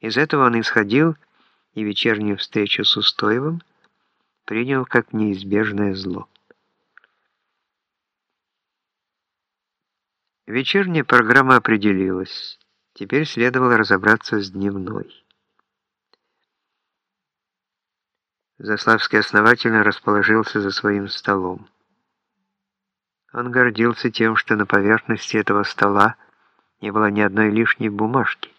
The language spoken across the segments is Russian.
Из этого он исходил и вечернюю встречу с Устоевым принял как неизбежное зло. Вечерняя программа определилась. Теперь следовало разобраться с дневной. Заславский основательно расположился за своим столом. Он гордился тем, что на поверхности этого стола не было ни одной лишней бумажки.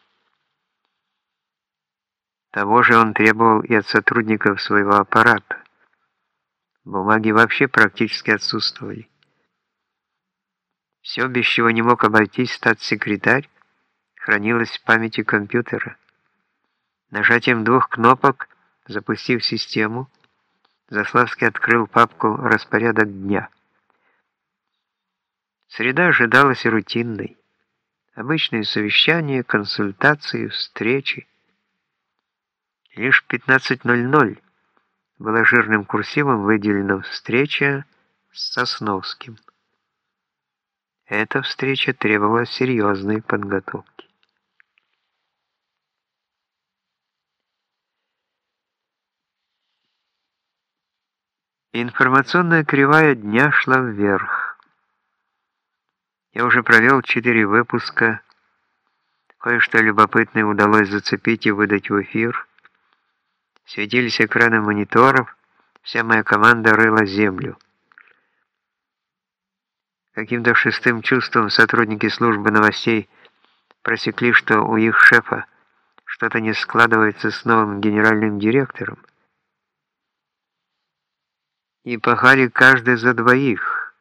Того же он требовал и от сотрудников своего аппарата. Бумаги вообще практически отсутствовали. Все, без чего не мог обойтись статс-секретарь, хранилось в памяти компьютера. Нажатием двух кнопок, запустив систему, Заславский открыл папку «Распорядок дня». Среда ожидалась рутинной. Обычные совещания, консультации, встречи. Лишь 15.00 была жирным курсивом выделена встреча с Сосновским. Эта встреча требовала серьезной подготовки. Информационная кривая дня шла вверх. Я уже провел четыре выпуска. Кое-что любопытное удалось зацепить и выдать в эфир. Светились экраны мониторов, вся моя команда рыла землю. Каким-то шестым чувством сотрудники службы новостей просекли, что у их шефа что-то не складывается с новым генеральным директором. И пахали каждый за двоих,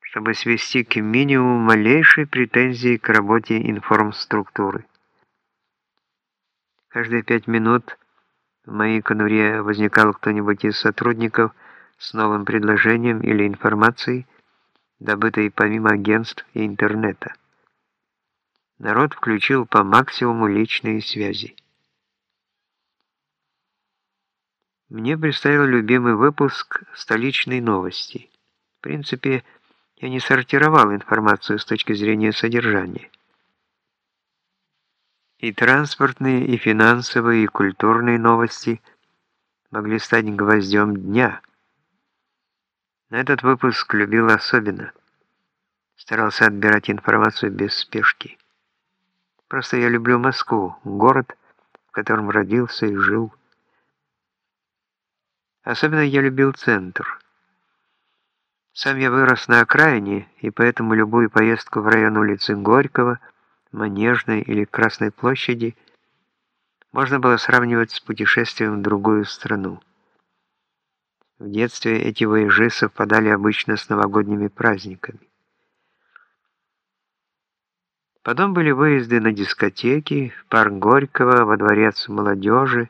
чтобы свести к минимуму малейшие претензии к работе информструктуры. Каждые пять минут в моей конуре возникал кто-нибудь из сотрудников с новым предложением или информацией, добытой помимо агентств и интернета. Народ включил по максимуму личные связи. Мне представил любимый выпуск «Столичной новости». В принципе, я не сортировал информацию с точки зрения содержания. И транспортные, и финансовые, и культурные новости могли стать гвоздем дня – на этот выпуск любил особенно. Старался отбирать информацию без спешки. Просто я люблю Москву, город, в котором родился и жил. Особенно я любил центр. Сам я вырос на окраине, и поэтому любую поездку в район улицы Горького, Манежной или Красной площади можно было сравнивать с путешествием в другую страну. В детстве эти воежи совпадали обычно с новогодними праздниками. Потом были выезды на дискотеки, в парк Горького, во дворец молодежи,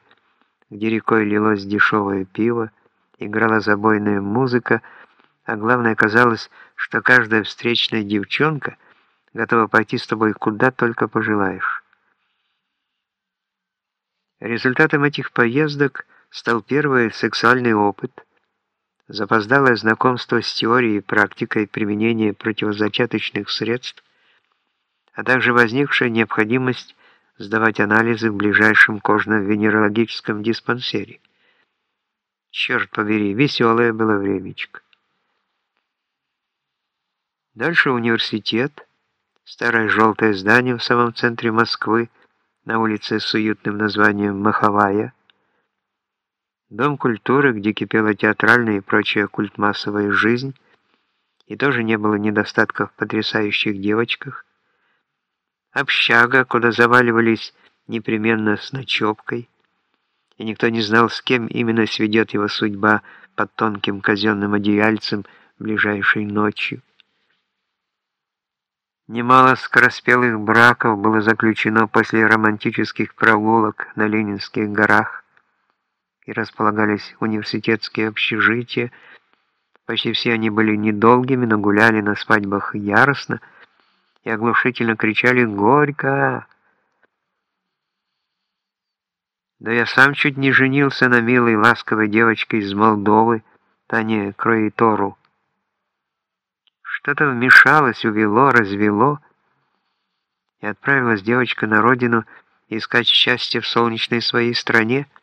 где рекой лилось дешевое пиво, играла забойная музыка, а главное казалось, что каждая встречная девчонка готова пойти с тобой куда только пожелаешь. Результатом этих поездок стал первый сексуальный опыт – запоздалое знакомство с теорией и практикой применения противозачаточных средств, а также возникшая необходимость сдавать анализы в ближайшем кожно-венерологическом диспансере. Черт побери, веселое было времечко. Дальше университет, старое желтое здание в самом центре Москвы, на улице с уютным названием Маховая, Дом культуры, где кипела театральная и прочая культмассовая жизнь, и тоже не было недостатков в потрясающих девочках. Общага, куда заваливались непременно с ночевкой, и никто не знал, с кем именно сведет его судьба под тонким казенным одеяльцем ближайшей ночью. Немало скороспелых браков было заключено после романтических прогулок на Ленинских горах, и располагались университетские общежития. Почти все они были недолгими, но гуляли на свадьбах яростно и оглушительно кричали «Горько!». Да я сам чуть не женился на милой ласковой девочке из Молдовы, Тане Кроитору. Что-то вмешалось, увело, развело, и отправилась девочка на родину искать счастье в солнечной своей стране –